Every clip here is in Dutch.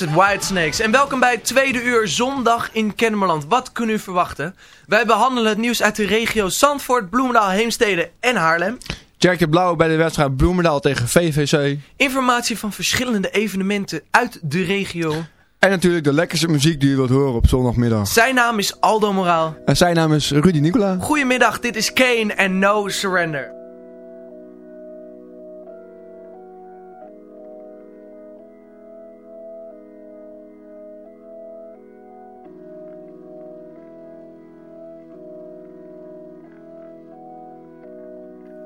Het Whitesnakes. En welkom bij het tweede uur zondag in Kennemerland. Wat kunnen u verwachten? Wij behandelen het nieuws uit de regio Zandvoort, Bloemendaal, Heemstede en Haarlem. Jack Blauw bij de wedstrijd Bloemendaal tegen VVC. Informatie van verschillende evenementen uit de regio. En natuurlijk de lekkerste muziek die u wilt horen op zondagmiddag. Zijn naam is Aldo Moraal. En zijn naam is Rudy Nicola. Goedemiddag, dit is Kane en No Surrender.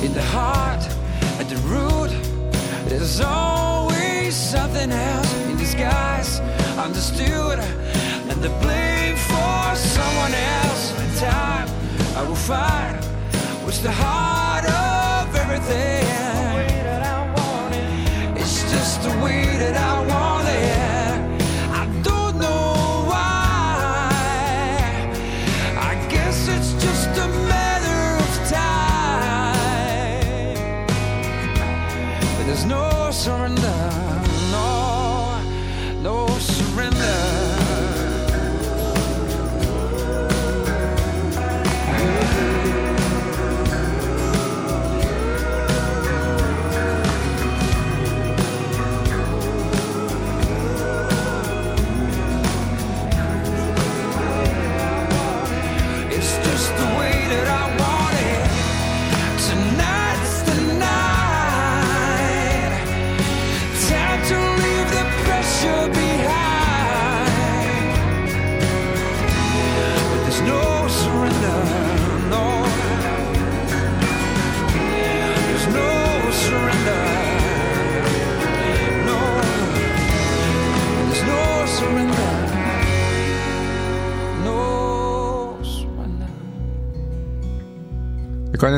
In the heart, at the root, there's always something else in disguise. Understood, and the blame for someone else. In time, I will find what's the heart of everything. It's just the way that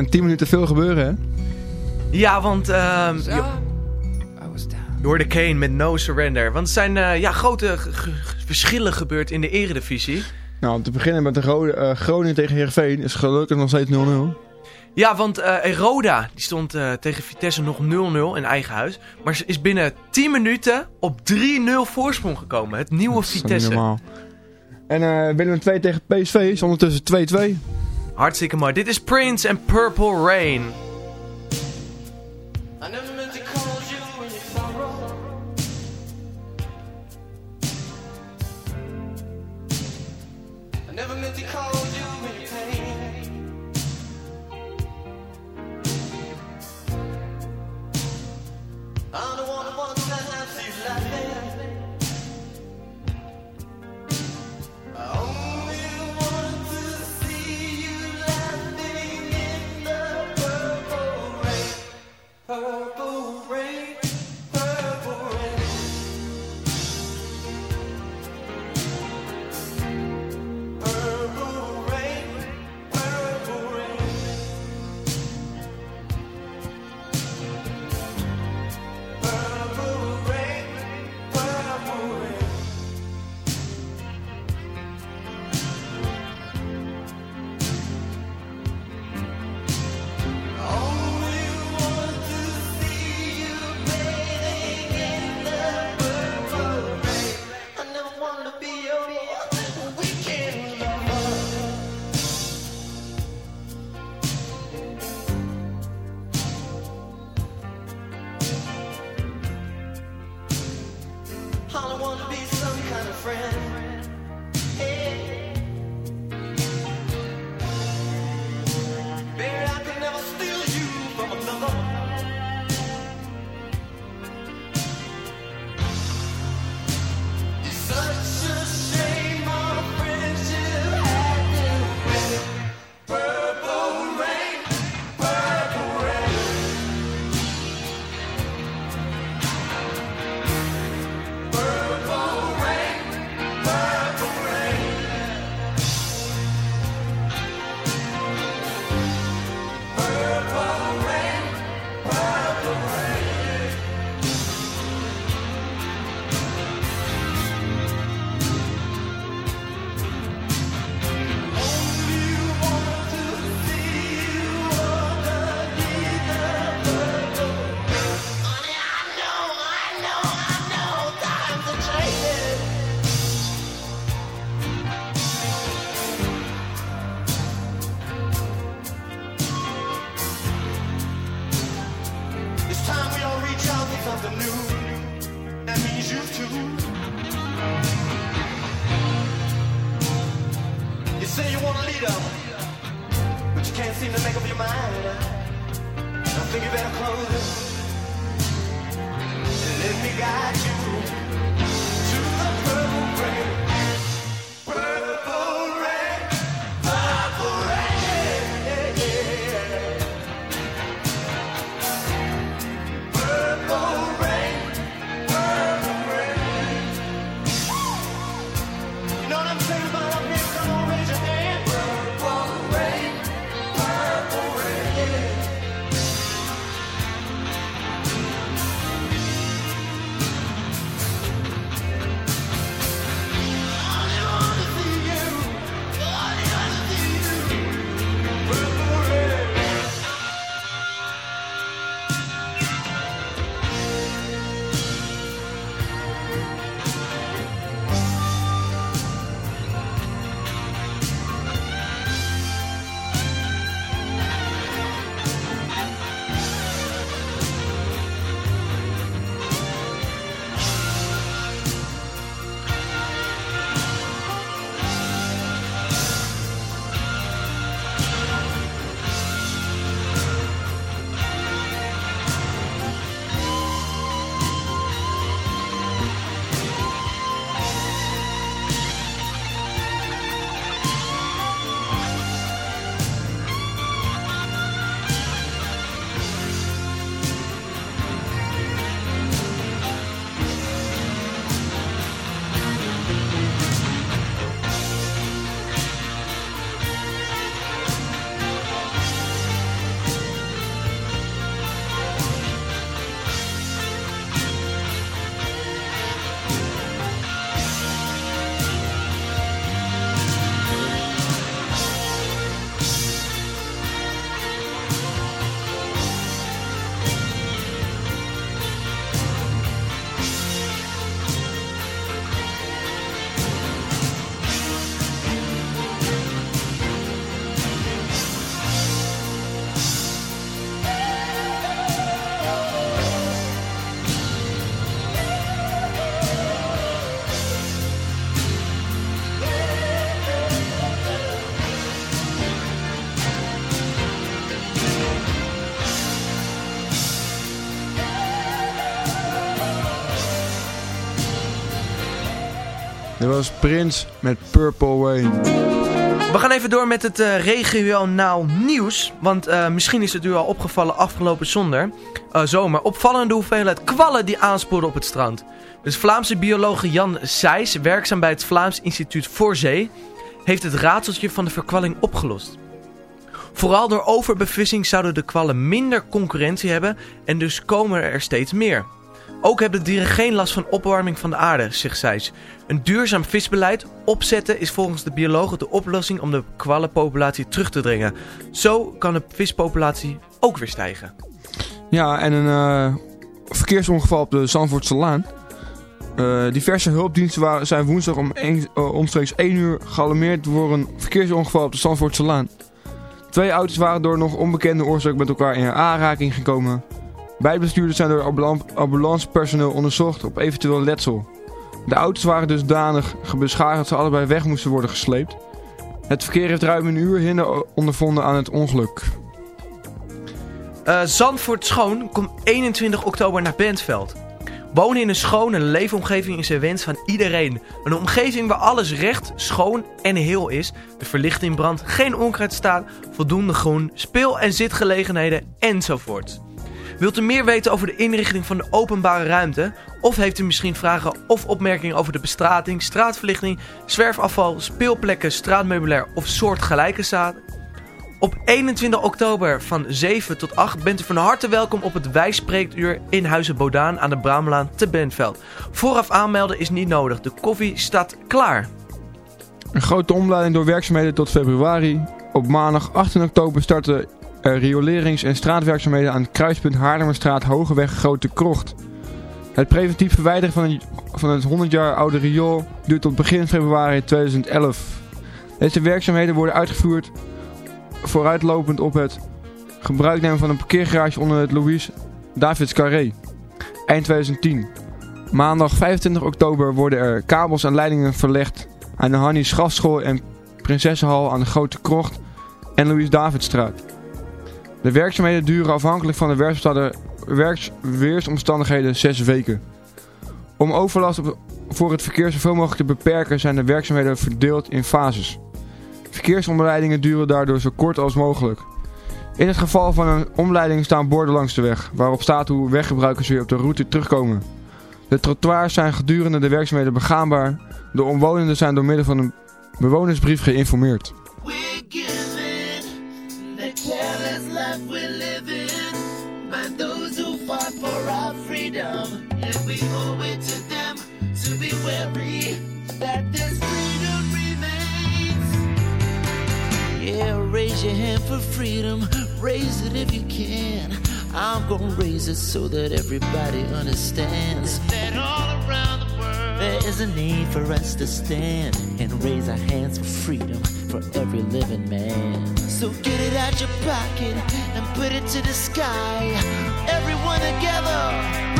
in 10 minuten veel gebeuren, hè? Ja, want ehm So, je, I was down. je hoorde Kane met No Surrender. Want er zijn eh, ja, grote verschillen gebeurd in de eredivisie. Nou, om te beginnen met de Rode, eh, Groningen tegen Heerenveen is gelukkig nog steeds 0-0. Ja, want eh Eroda die stond eh, tegen Vitesse nog 0-0 in eigen huis. Maar ze is binnen 10 minuten op 3-0 voorsprong gekomen. Het nieuwe Vitesse. normaal. En eh Willem 2 tegen PSV is ondertussen 2-2. Hartstikke mooi. Dit is Prince en Purple Rain. Dit was Prins met Purple Rain. We gaan even door met het eh, regionaal nieuws. Want eh, misschien is het u al opgevallen afgelopen zonder, eh, zomer. Opvallende hoeveelheid kwallen die aanspoorden op het strand. Dus Vlaamse bioloog Jan Seys, werkzaam bij het Vlaams Instituut voor Zee, heeft het raadseltje van de verkwalling opgelost. Vooral door overbevissing zouden de kwallen minder concurrentie hebben en dus komen er steeds meer. Ook hebben dieren geen last van opwarming van de aarde, zegt Seys. Een duurzaam visbeleid opzetten is volgens de biologen de oplossing om de kwallenpopulatie terug te dringen. Zo kan de vispopulatie ook weer stijgen. Ja, en een eh, verkeersongeval op de Zandvoortse Laan. Eh, diverse hulpdiensten waren, zijn woensdag om eh, omstreeks 1 uur gealarmeerd voor een verkeersongeval op de Zandvoortse Laan. Twee auto's waren door nog onbekende oorzaak met elkaar in aanraking gekomen. Beide bestuurders zijn door ambulan- ambulancepersoneel onderzocht op eventueel letsel. De auto's waren dusdanig beschadigd dat ze allebei weg moesten worden gesleept. Het verkeer heeft ruim een uur hinder ondervonden aan het ongeluk. Eh, Zandvoort Schoon komt 21 oktober naar Bentveld. Wonen in een schone leefomgeving is een wens van iedereen. Een omgeving waar alles recht, schoon en heel is. De verlichting brandt, geen onkruid staat, voldoende groen, speel- en zitgelegenheden enzovoort. Wilt u meer weten over de inrichting van de openbare ruimte? Of heeft u misschien vragen of opmerkingen over de bestrating, straatverlichting, zwerfafval, speelplekken, straatmeubilair of soortgelijke zaken? Op 21 oktober van 7 tot 8 bent u van harte welkom op het Wijspreekuur in Huizen Bodaan aan de Braamlaan te Benveld. Vooraf aanmelden is niet nodig, de koffie staat klaar. Een grote omleiding door werkzaamheden tot februari. Op maandag 18 oktober starten riolerings- en straatwerkzaamheden aan kruispunt Haarlemmerstraat Hogeweg Grote Krocht. Het preventief verwijderen van, van het 100 jaar oude riool duurt tot begin februari 2011. Deze werkzaamheden worden uitgevoerd vooruitlopend op het gebruiknemen van een parkeergarage onder het Louis Davids Carré. Eind 2010. Maandag 25 oktober worden er kabels en leidingen verlegd aan de Hannie Schafschool en Prinsessenhal aan de Grote Krocht en Louis Davidstraat. De werkzaamheden duren afhankelijk van de weersomstandigheden 6 weken. Om overlast voor het verkeer zoveel mogelijk te beperken zijn de werkzaamheden verdeeld in fases. Verkeersomleidingen duren daardoor zo kort als mogelijk. In het geval van een omleiding staan borden langs de weg, waarop staat hoe weggebruikers weer op de route terugkomen. De trottoirs zijn gedurende de werkzaamheden begaanbaar. De omwonenden zijn door middel van een bewonersbrief geïnformeerd. Raise your hand for freedom. Raise it if you can. I'm gonna raise it so that everybody understands that all around the world there is a need for us to stand and raise our hands for freedom for every living man. So get it out your pocket and put it to the sky. Everyone together,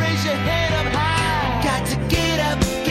raise your hand up high. Got to get up, get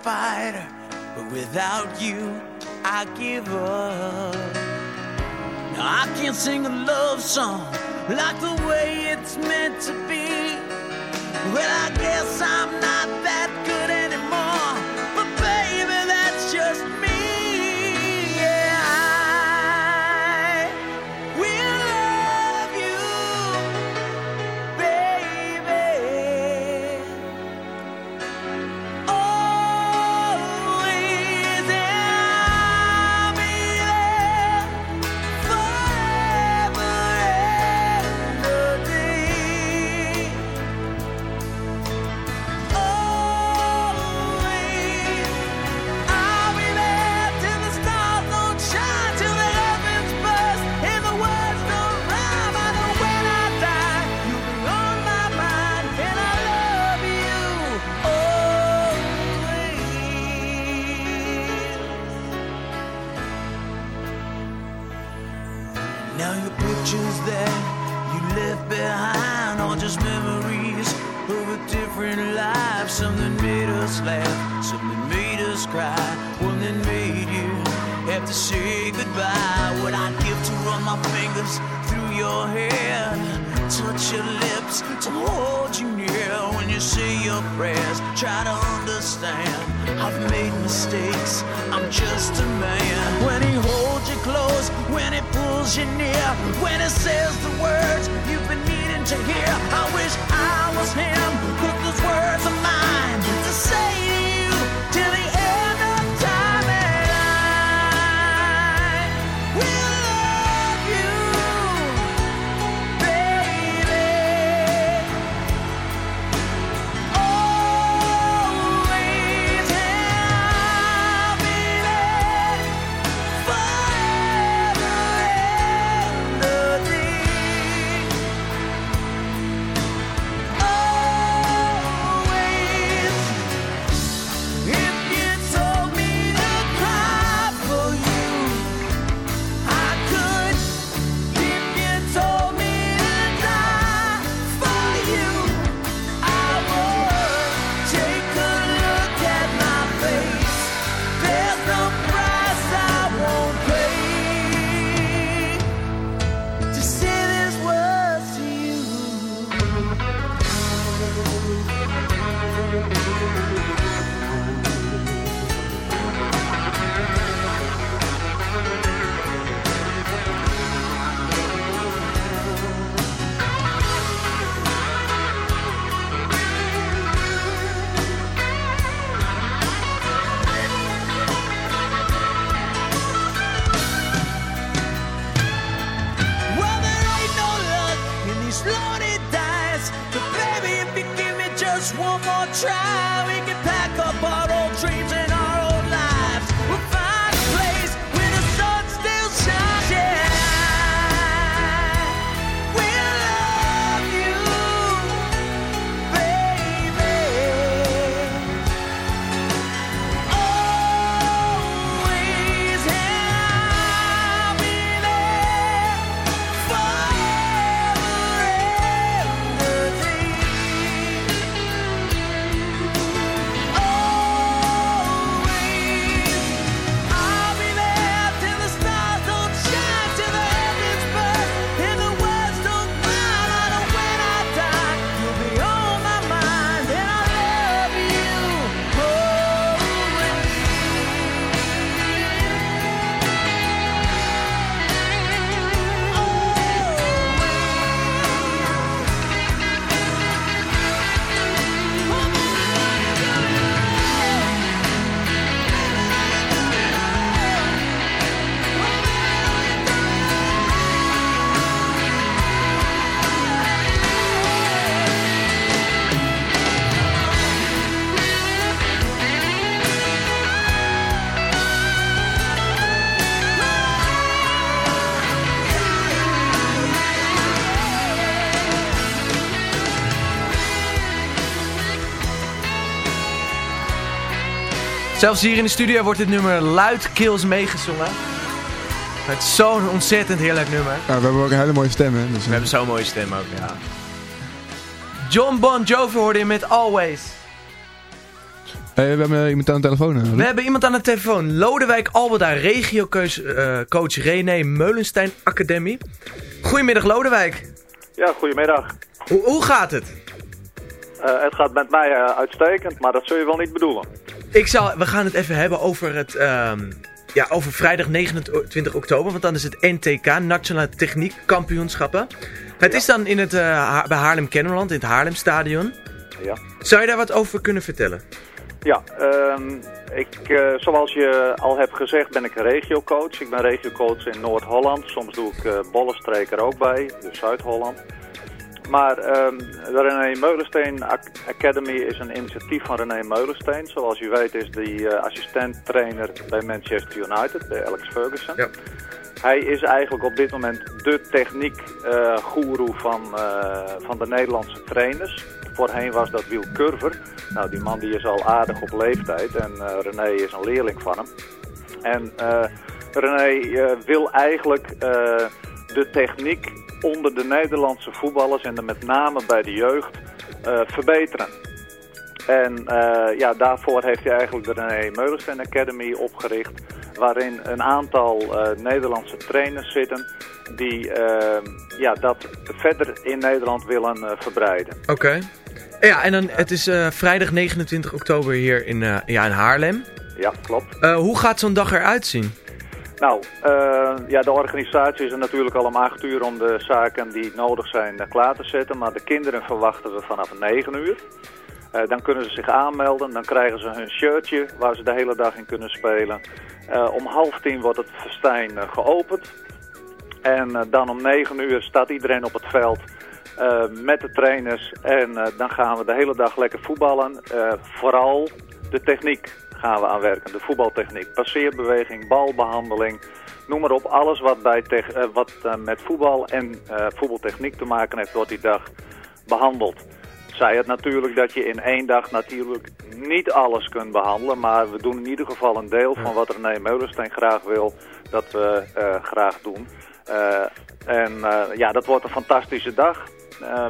fighter, but without you, I give up. Now, I can't sing a love song like the way it's meant to be. Well, I guess I'm not that good. Zelfs hier in de studio wordt dit nummer luidkeels meegezongen. Het is zo'n ontzettend heerlijk nummer. Ja, we hebben ook een hele mooie stem, hè. Dus, We hebben zo'n mooie stem ook, ja. John Bon Jovi hoorde je met Always. Hey, we hebben iemand aan de telefoon. hè. We hebben iemand aan de telefoon. Lodewijk Alberda, regiocoach eh, coach René Meulenstein Academie. Goedemiddag Lodewijk. Ja, goedemiddag. Hoe, hoe gaat het? Eh, het gaat met mij eh, uitstekend, maar dat zul je wel niet bedoelen. Ik zal, we gaan het even hebben over, het, ehm, ja, over vrijdag 29 oktober. Want dan is het NTK, Nationale Techniek Kampioenschappen. Het is dan in het, eh, bij Haarlem-Kennemerland, in het Haarlemstadion. Ja. Zou je daar wat over kunnen vertellen? Ja, ehm, ik, eh, zoals je al hebt gezegd ben ik regiocoach. Ik ben regiocoach in Noord-Holland. Soms doe ik uh, er ook bij, dus Zuid-Holland. Maar ehm, de René Meulensteen Ac- Academy is een initiatief van René Meulensteen. Zoals u weet is die eh, assistent-trainer bij Manchester United, bij Alex Ferguson. Ja. Hij is eigenlijk op dit moment de techniek-goeroe van, eh, van de Nederlandse trainers. Voorheen was dat Wiel Curver. Nou, die man die is al aardig op leeftijd en eh, René is een leerling van hem. En eh, René eh, wil eigenlijk eh, de techniek onder de Nederlandse voetballers en dan met name bij de jeugd eh, verbeteren. En eh, ja, daarvoor heeft hij eigenlijk de René Meulensteen Academy opgericht. Waarin een aantal eh, Nederlandse trainers zitten die ja, dat verder in Nederland willen verbreiden. Oké. Ja, en dan, het is vrijdag 29 oktober hier in, ja, in Haarlem. Ja, klopt. Hoe gaat zo'n dag eruit zien? Nou, eh, ja, de organisatie is er natuurlijk al om acht uur om de zaken die nodig zijn eh, klaar te zetten. Maar de kinderen verwachten we vanaf 9 uur. Eh, dan kunnen ze zich aanmelden, dan krijgen ze hun shirtje waar ze de hele dag in kunnen spelen. Om half tien wordt het festijn geopend. En dan om 9 uur staat iedereen op het veld met de trainers. En dan gaan we de hele dag lekker voetballen. Vooral de techniek gaan we aan werken. De voetbaltechniek. Passeerbeweging, balbehandeling. Noem maar op. Alles wat, bij eh, wat eh, met voetbal en eh, voetbaltechniek te maken heeft, wordt die dag behandeld. Zij het natuurlijk dat je in één dag natuurlijk niet alles kunt behandelen. Maar we doen in ieder geval een deel van wat René Meulensteen graag wil. Dat we graag doen. En ja, dat wordt een fantastische dag.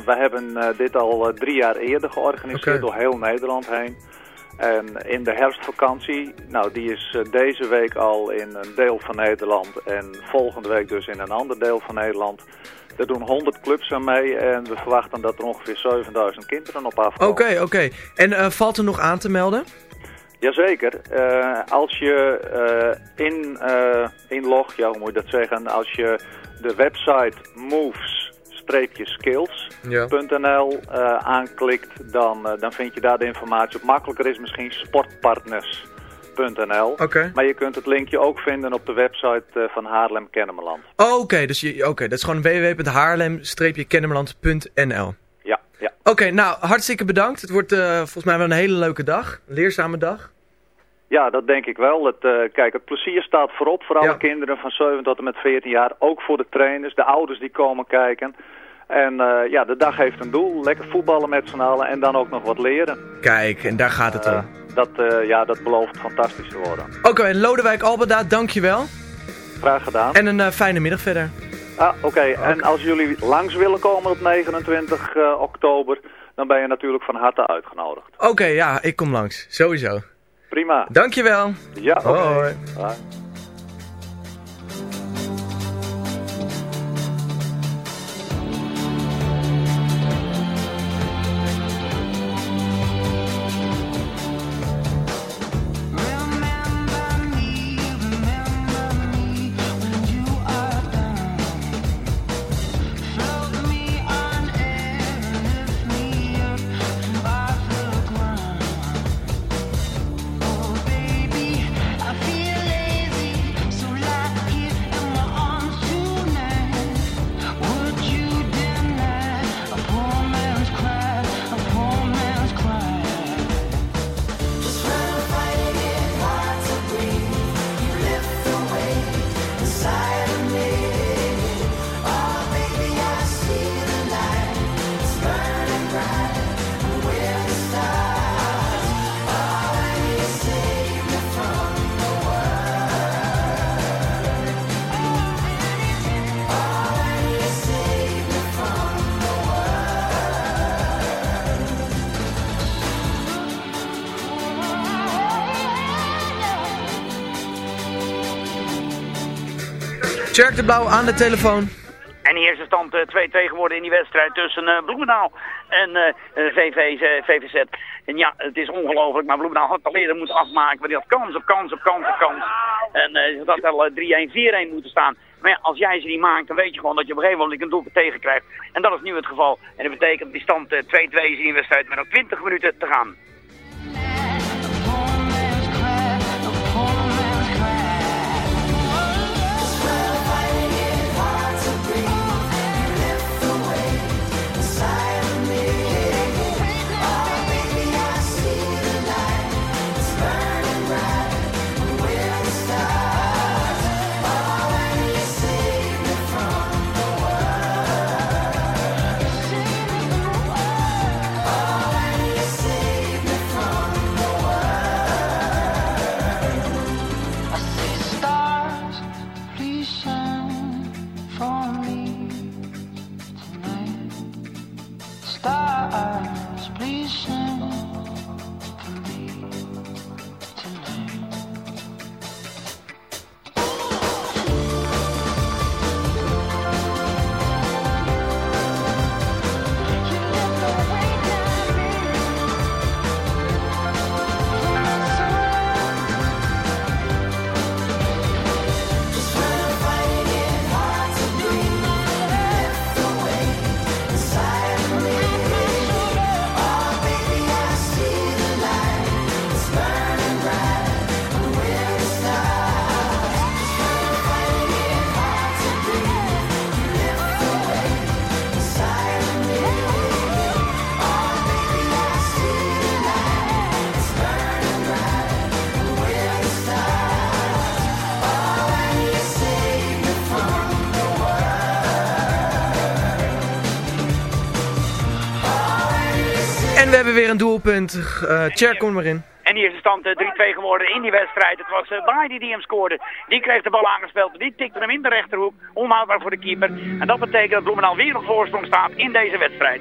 We hebben dit al drie jaar eerder georganiseerd door heel Nederland heen. En in de herfstvakantie, nou die is eh, deze week al in een deel van Nederland en volgende week dus in een ander deel van Nederland. Er doen 100 clubs aan mee en we verwachten dat er ongeveer 7000 kinderen op afkomen. Oké, oké. En eh, valt er nog aan te melden? Jazeker. Eh als je eh, in, inlogt, ja hoe moet je dat zeggen, als je de website moves-skills.nl eh, aanklikt, dan, eh, dan vind je daar de informatie op. Makkelijker is misschien sportpartners.nl. Maar je kunt het linkje ook vinden op de website eh, van Haarlem Kennemerland. Oh, Oké, dus je, oké, dat is gewoon www.haarlem-kennemerland.nl Ja, ja. Oké, nou, hartstikke bedankt. Het wordt volgens mij wel een hele leuke dag. Een leerzame dag. Ja, dat denk ik wel. Het, eh, kijk, het plezier staat voorop voor alle Ja. kinderen van 7 tot en met 14 jaar. Ook voor de trainers, de ouders die komen kijken. En eh, ja, de dag heeft een doel. Lekker voetballen met z'n allen en dan ook nog wat leren. Kijk, en daar gaat het om. dat, eh, ja, dat belooft fantastisch te worden. Oké, Lodewijk Albeda, dankjewel. Graag gedaan. En een fijne middag verder. Ah, Oké, en als jullie langs willen komen op 29 eh, oktober, dan ben je natuurlijk van harte uitgenodigd. Oké, ja, ik kom langs. Sowieso. Prima. Dankjewel. Ja, oké. Hoi. Tjerk de Blauw aan de telefoon. En hier is de stand eh, 2-2 geworden in die wedstrijd tussen eh, Bloemendaal en eh, eh, VV, eh, VVZ. En ja, het is ongelooflijk, maar Bloemendaal had al eerder moeten afmaken. Maar die had kans op kans op kans op kans. En eh ze had al eh, 3-1, 4-1 moeten staan. Maar ja, als jij ze niet maakt, dan weet je gewoon dat je op een gegeven moment een doelpunt tegen krijgt. En dat is nu het geval. En dat betekent dat die stand eh, 2-2 is in die wedstrijd met nog 20 minuten te gaan. Hebben weer een doelpunt. Eh Tjerk, kom maar in. En hier is de stand eh, 3-2 geworden in die wedstrijd. Het was uh, die hem scoorde. Die kreeg de bal aangespeeld. Die tikte hem in de rechterhoek. Onhoudbaar voor de keeper. En dat betekent dat Bloemendaal weer op voorsprong staat in deze wedstrijd.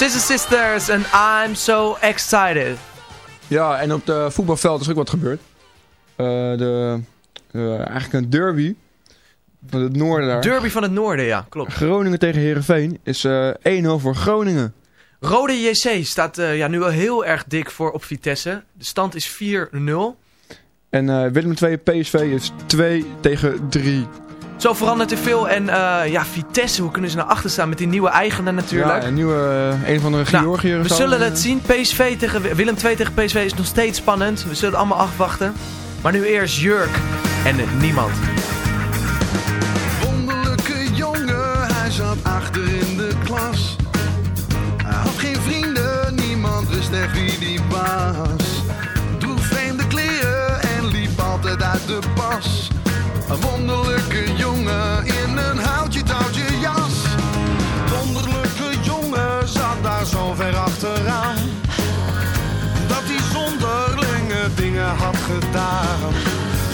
Sister Sisters en I'm so excited. Ja, en op de voetbalveld is ook wat gebeurd. Eh, de, eh, eigenlijk een derby van het noorden daar. Derby van het noorden, ja, klopt. Groningen tegen Herenveen is eh 1-0 voor Groningen. Rode JC staat eh, ja, nu al heel erg dik voor op Vitesse. De stand is 4-0. En eh, Willem 2 PSV is 2 tegen 3. Zo verandert er veel. En eh, ja, Vitesse, hoe kunnen ze nou achter staan met die nieuwe eigenaar natuurlijk? Ja, een nieuwe, eh, een van de Nou, Georgiërs. we zou- zullen het zien. PSV tegen Willem 2 tegen PSV is nog steeds spannend. We zullen het allemaal afwachten. Maar nu eerst Jurk en niemand. Wonderlijke jongen, hij zat achter in de klas. Hij had geen vrienden, niemand wist echt wie die was. Droeg vreemde kleren en liep altijd uit de pas. Een wonderlijke jongen in een houtje touwtje jas. Wonderlijke jongen zat daar zo ver achteraan. Dat hij zonderlinge dingen had gedaan.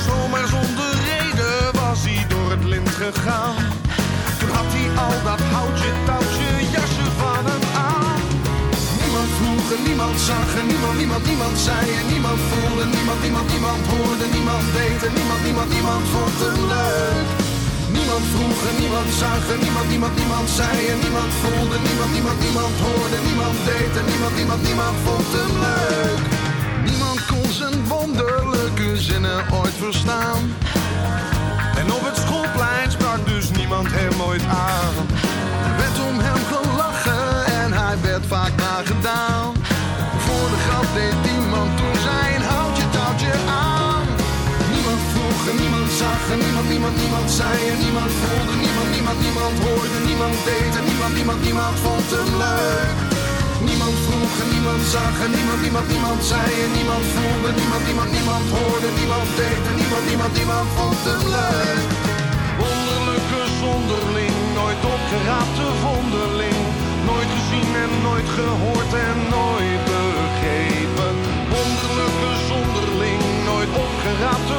Zomaar zonder reden was hij door het lint gegaan. Toen had hij al dat houtje, touwtje, jasje van hem niemand zag en niemand, niemand, niemand zei en niemand voelde. Niemand, niemand, niemand hoorde, niemand deed en niemand, niemand, niemand vond hem leuk. Niemand vroeg niemand zag en niemand, niemand, niemand zei en niemand voelde. Niemand, niemand, niemand hoorde, niemand deed en niemand, niemand, niemand vond hem leuk. Niemand kon zijn wonderlijke zinnen ooit verstaan. En op het schoolplein sprak dus niemand hem ooit aan. Er werd om hem gelachen en hij werd vaak nagedaan. Zag en niemand, niemand, niemand zei en niemand voelde. Niemand, niemand, niemand hoorde, niemand deed en niemand, niemand, niemand vond hem leuk. Niemand vroeg en niemand zag en niemand, niemand, niemand zei en niemand voelde. Niemand, niemand, niemand hoorde, niemand deed en niemand, niemand, niemand vond hem leuk. Wonderlijke zonderling, nooit opgeraapte vonderling. Nooit gezien en nooit gehoord en nooit begrepen. Wonderlijke zonderling, nooit opgeraapte.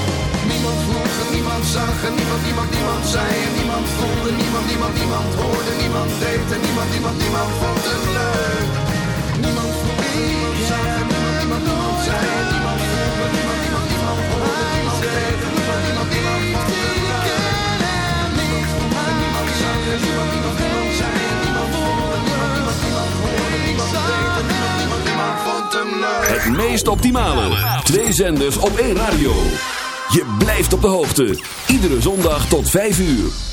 Niemand vroeg en niemand zag en niemand, niemand, niemand zei en niemand voelde. Niemand, niemand, niemand hoorde, niemand deed en niemand, niemand, niemand vond hem leuk. Niemand vroeg niemand zag en niemand, niemand, niemand zei en niemand voelde. Niemand, niemand, niemand hoorde, niemand deed en niemand, niemand, niemand vond hem leuk. Niemand vroeg en niemand zag en niemand, niemand, niemand zei en niemand voelde. Niemand, niemand, niemand hoorde, niemand deed en niemand, niemand, niemand vond hem leuk. Het meest optimale. Twee zenders op één radio. Je blijft op de hoogte. Iedere zondag tot 5 uur.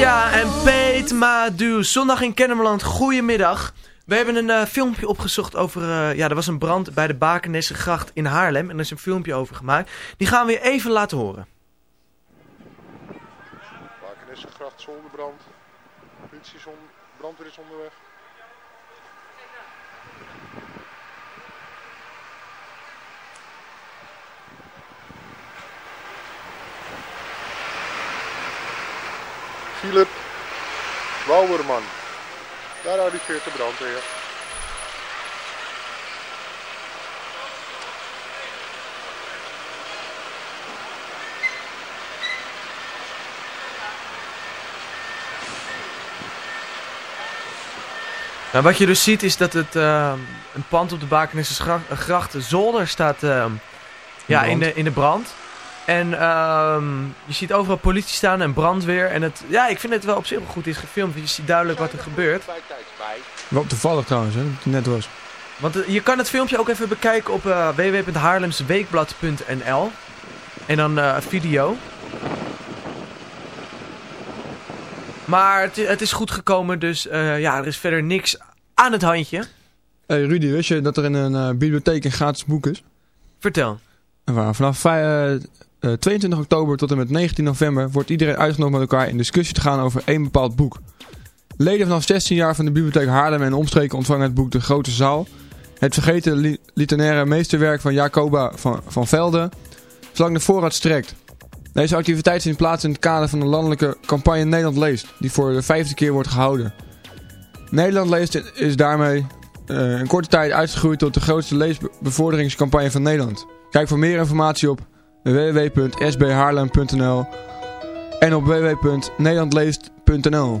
Anastasia en Peet Madu. Zondag in Kennemerland. Goedemiddag. We hebben een eh, filmpje opgezocht over... eh, ja, er was een brand bij de Bakenessengracht in Haarlem. En er is een filmpje over gemaakt. Die gaan we even laten horen. Bakenessengracht, zolderbrand. Politie is brandweer is onderweg. Philip Wouwerman. Daar arriveert de brandweer. Nou, wat je dus ziet is dat het eh, een pand op de Bakenessengracht, de zolder, staat eh, ja, in, de, in de brand. En ehm, je ziet overal politie staan en brandweer. En het, ja, ik vind het wel op zich wel goed is gefilmd. Want je ziet duidelijk wat er gebeurt. Wat toevallig trouwens, hè, net was. Want eh, je kan het filmpje ook even bekijken op eh, uh, www.haarlemsweekblad.nl En dan eh, video. Maar het, het, is goed gekomen, dus ja, er is verder niks aan het handje. Hey Rudy, wist je dat er in een bibliotheek een gratis boek is? Vertel. Waar, vanaf eh, 22 oktober tot en met 19 november wordt iedereen uitgenodigd met elkaar in discussie te gaan over één bepaald boek. Leden vanaf 16 jaar van de bibliotheek Haarlem en omstreken ontvangen het boek De Grote Zaal, het vergeten literaire meesterwerk van Jacoba van, van Velde, zolang de voorraad strekt. Deze activiteit vindt plaats in het kader van de landelijke campagne Nederland Leest, die voor de vijfde keer wordt gehouden. Nederland Leest is daarmee eh, een korte tijd uitgegroeid tot de grootste leesbevorderingscampagne van Nederland. Kijk voor meer informatie op www.sbhaarlem.nl en op www.nederlandleest.nl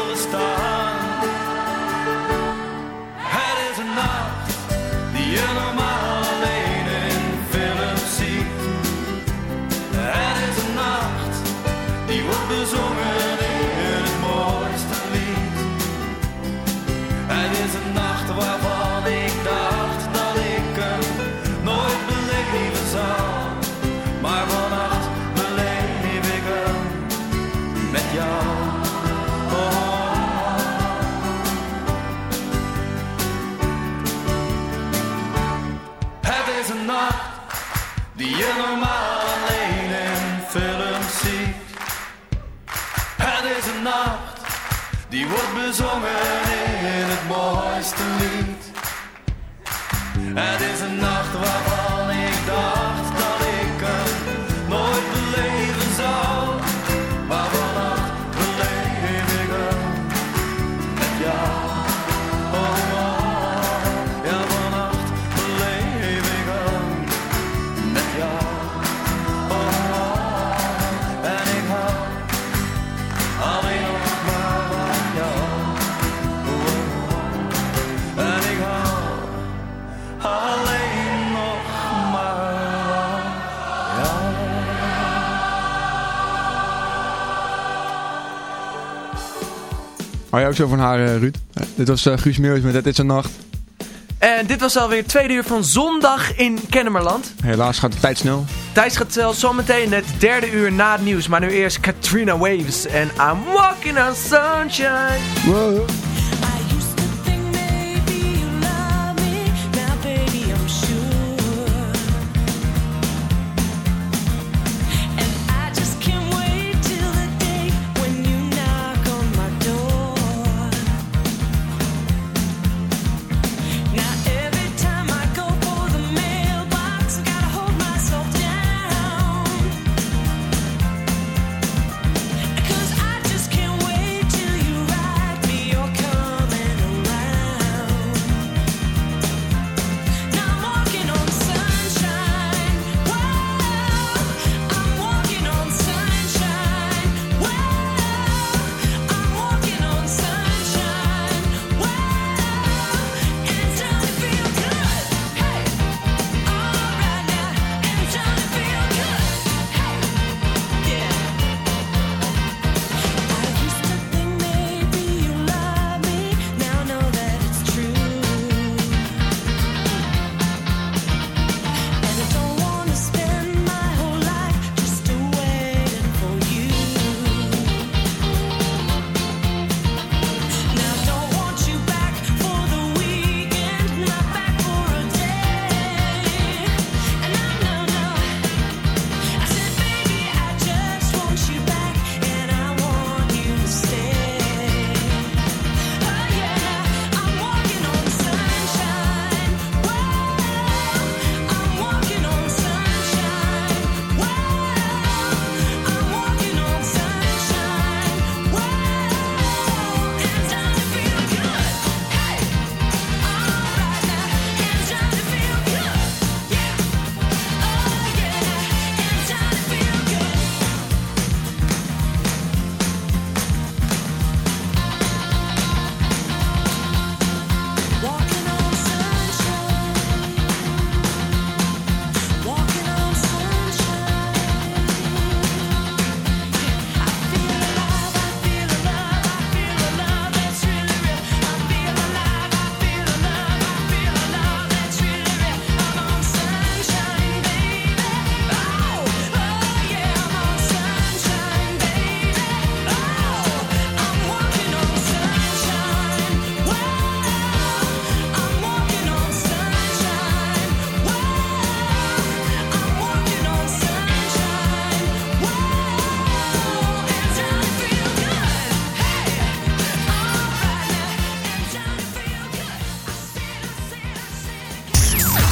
stilgestaan. Het is een nacht die je normaal je normaal alleen in films ziet. Het is een nacht die wordt bezongen in het mooiste ook zo van haar, eh, Ruud? Dit was eh, Guus Meeuwis met Het is een Nacht. En dit was alweer het tweede uur van zondag in Kennemerland. Helaas gaat de tijd snel. Thijs gaat zelfs zometeen het derde uur na het nieuws. Maar nu eerst Katrina Waves en I'm Walking on Sunshine. Wow.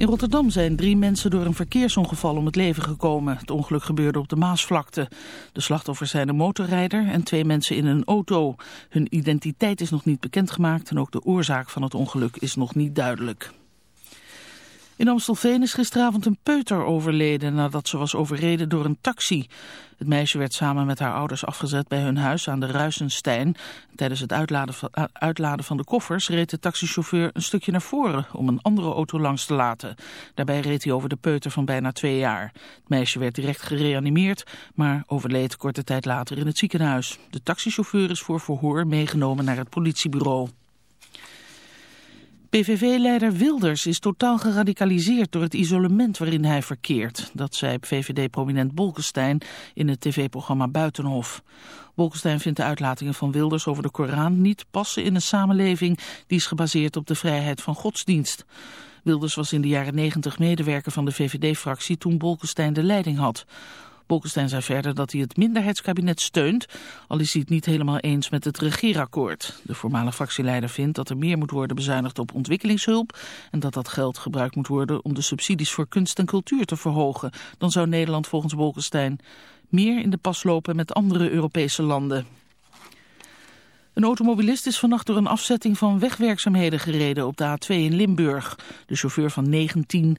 In Rotterdam zijn drie mensen door een verkeersongeval om het leven gekomen. Het ongeluk gebeurde op de Maasvlakte. De slachtoffers zijn een motorrijder en twee mensen in een auto. Hun identiteit is nog niet bekendgemaakt en ook de oorzaak van het ongeluk is nog niet duidelijk. In Amstelveen is gisteravond een peuter overleden nadat ze was overreden door een taxi. Het meisje werd samen met haar ouders afgezet bij hun huis aan de Ruisenstein. Tijdens het uitladen van, uh, uitladen van de koffers reed de taxichauffeur een stukje naar voren om een andere auto langs te laten. Daarbij reed hij over de peuter van bijna twee jaar. Het meisje werd direct gereanimeerd, maar overleed korte tijd later in het ziekenhuis. De taxichauffeur is voor verhoor meegenomen naar het politiebureau. PVV-leider Wilders is totaal geradicaliseerd door het isolement waarin hij verkeert. Dat zei VVD-prominent Bolkestein in het tv-programma Buitenhof. Bolkestein vindt de uitlatingen van Wilders over de Koran niet passen in een samenleving die is gebaseerd op de vrijheid van godsdienst. Wilders was in de jaren 90 medewerker van de VVD-fractie toen Bolkestein de leiding had. Bolkestein zei verder dat hij het minderheidskabinet steunt, al is hij het niet helemaal eens met het regeerakkoord. De voormalige fractieleider vindt dat er meer moet worden bezuinigd op ontwikkelingshulp en dat dat geld gebruikt moet worden om de subsidies voor kunst en cultuur te verhogen. Dan zou Nederland volgens Bolkestein meer in de pas lopen met andere Europese landen. Een automobilist is vannacht door een afzetting van wegwerkzaamheden gereden op de A2 in Limburg. De chauffeur van 19